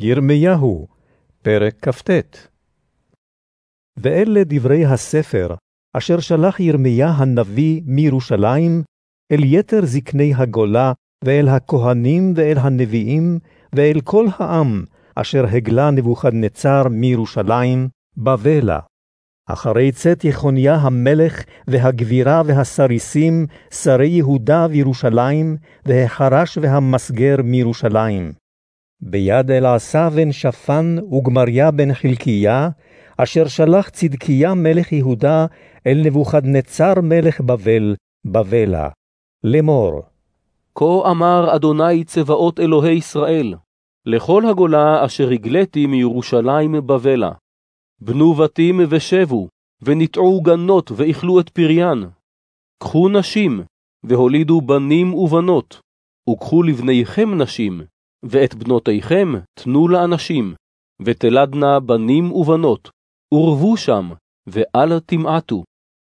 ירמיהו, פרק כ"ט. ואלה דברי הספר, אשר שלח ירמיה הנביא מירושלים, אל יתר זקני הגולה, ואל הכהנים ואל הנביאים, ואל כל העם, אשר הגלה נבוכדנצר מירושלים, בבלה. אחרי צאת יחוניה המלך, והגבירה והסריסים, שרי יהודה וירושלים, והחרש והמסגר מירושלים. ביד אלעשה בן שפן וגמריה בן חלקיה, אשר שלח צדקיה מלך יהודה אל נבוכדנצר מלך בבל, בבלה, לאמור. כה אמר אדוני צבאות אלוהי ישראל, לכל הגולה אשר הגליתי מירושלים בבלה. בנו בתים ושבו, וניטעו גנות ואכלו את פריין. קחו נשים, והולידו בנים ובנות, וקחו לבניכם נשים, ואת בנותיכם תנו לאנשים, ותלדנה בנים ובנות, ורבו שם, ואל תמעטו.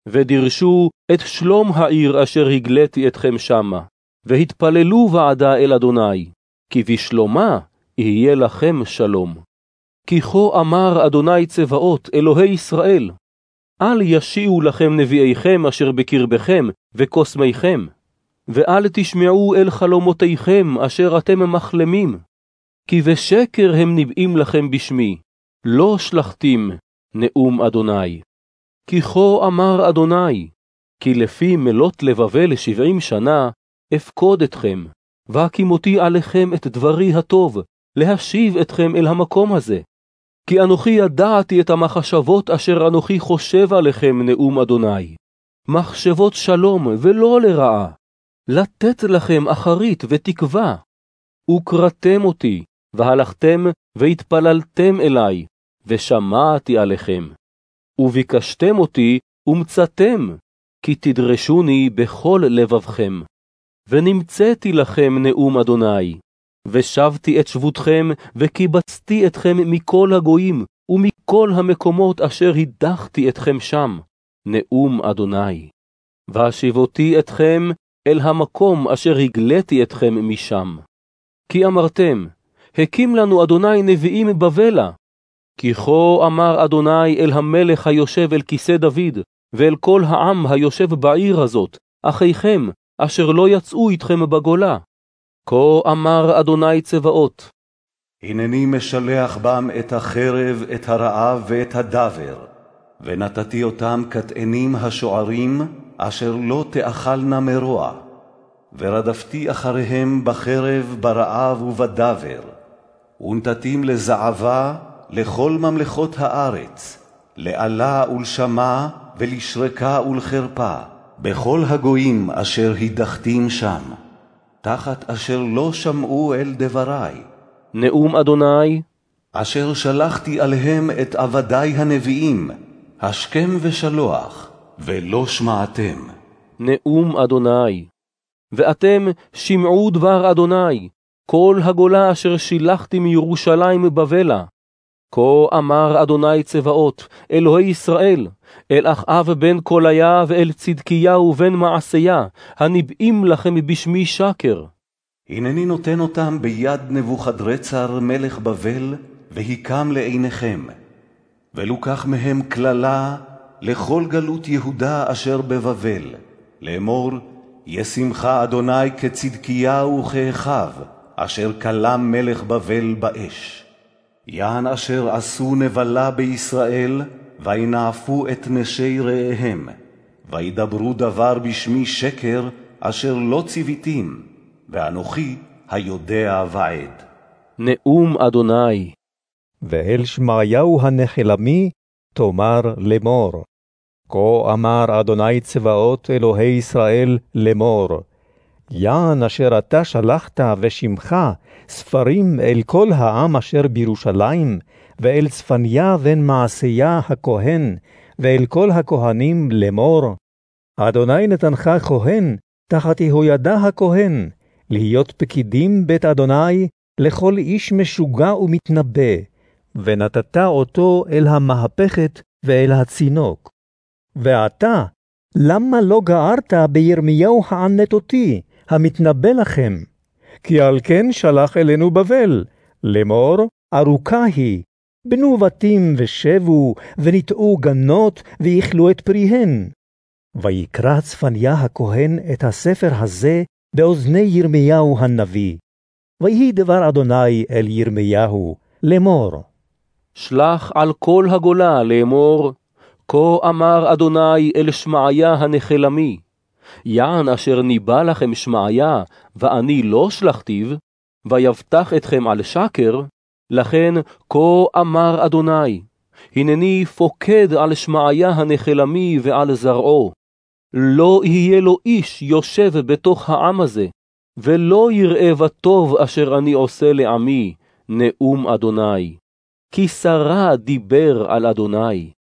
ודרשו את שלום העיר אשר הגליתי אתכם שמה, והתפללו ועדה אל אדוני, כי בשלומה יהיה לכם שלום. כי כה אמר אדוני צבאות, אלוהי ישראל, אל ישיעו לכם נביאיכם אשר בקרבכם, וקוסמיכם, ואל תשמעו אל חלומותיכם אשר אתם מחלמים, כי בשקר הם ניבאים לכם בשמי, לא שלחתים נאום אדוני. כי כה אמר אדוני, כי לפי מלות לבבל שבעים שנה, אפקוד אתכם, והקימותי עליכם את דברי הטוב, להשיב אתכם אל המקום הזה. כי אנוכי ידעתי את המחשבות אשר אנוכי חושב עליכם, נאום אדוני. מחשבות שלום ולא לרעה, לתת לכם אחרית ותקווה. וקראתם אותי, והלכתם והתפללתם אלי, ושמעתי עליכם. וביקשתם אותי, ומצאתם, כי תדרשוני בכל לבבכם. ונמצאתי לכם נאום אדוני, ושבתי את שבותכם, וקיבצתי אתכם מכל הגויים, ומכל המקומות אשר הדחתי אתכם שם, נאום אדוני. והשיבותי אתכם אל המקום אשר הגליתי אתכם משם. כי אמרתם, הקים לנו אדוני נביאים בבלה. כי כה אמר אדוני אל המלך היושב אל כיסא דוד, ואל כל העם היושב בעיר הזאת, אחיכם, אשר לא יצאו איתכם בגולה. כה אמר אדוני צבאות. הנני משלח בם את החרב, את הרעב ואת הדבר, ונתתי אותם כתאנים השוערים, אשר לא תאכלנה מרוע. ורדפתי אחריהם בחרב, ברעב ובדבר, ונתתים לזעבה לכל ממלכות הארץ, לאלה ולשמה, ולשרקה ולחרפה, בכל הגויים אשר הדחתים שם. תחת אשר לא שמעו אל דברי. נאום אדוני, אשר שלחתי עליהם את עבדי הנביאים, השכם ושלוח, ולא שמעתם. נאום אדוני. ואתם שמעו דבר אדוני, כל הגולה אשר שילחתי מירושלים בבלה. כה אמר אדוני צבאות, אלוהי ישראל, אל אחאב בן קוליה ואל צדקיהו בן מעשיה, הנבאים לכם בשמי שקר. הנני נותן אותם ביד נבוכדרצר מלך בבל, והיקם לעיניכם. ולוקח מהם קללה לכל גלות יהודה אשר בבבל, לאמור, ישמך אדוני כצדקיהו וכאחיו, אשר כלם מלך בבל באש. יען אשר עשו נבלה בישראל, וינאפו את נשי רעיהם, וידברו דבר בשמי שקר, אשר לא ציוויתים, ואנוכי היודע ועד. נאום אדוני. ואל שמעיהו הנחלמי, תאמר לאמור. כה אמר אדוני צבאות אלוהי ישראל לאמור. יען אשר אתה שלחת ושמך ספרים אל כל העם אשר בירושלים, ואל צפניה בן מעשיה הכהן, ואל כל הכהנים לאמור, אדוני נתנך כהן, תחת יהוידע הכהן, להיות פקידים בית אדוני לכל איש משוגע ומתנבא, ונתת אותו אל המהפכת ואל הצינוק. ועתה, למה לא גערת בירמיהו הענתותי, המתנבא לכם? כי על כן שלח אלינו בבל, לאמור, ארוכה היא, בנו בתים ושבו, וניטעו גנות, ואיכלו את פריהן. ויקרא צפניה הכהן את הספר הזה באוזני ירמיהו הנביא. ויהי דבר אדוני אל ירמיהו, לאמור. שלח על כל הגולה לאמור, כה אמר אדוני אל שמעיה הנחלמי, יען אשר ניבא לכם שמעיה, ואני לא שלחתיו, ויבטח אתכם על שקר, לכן כה אמר אדוני, הנני פוקד על שמעיה הנחלמי ועל זרעו. לא יהיה לו איש יושב בתוך העם הזה, ולא יראה בטוב אשר אני עושה לעמי, נאום אדוני. כי שרה דיבר על אדוני.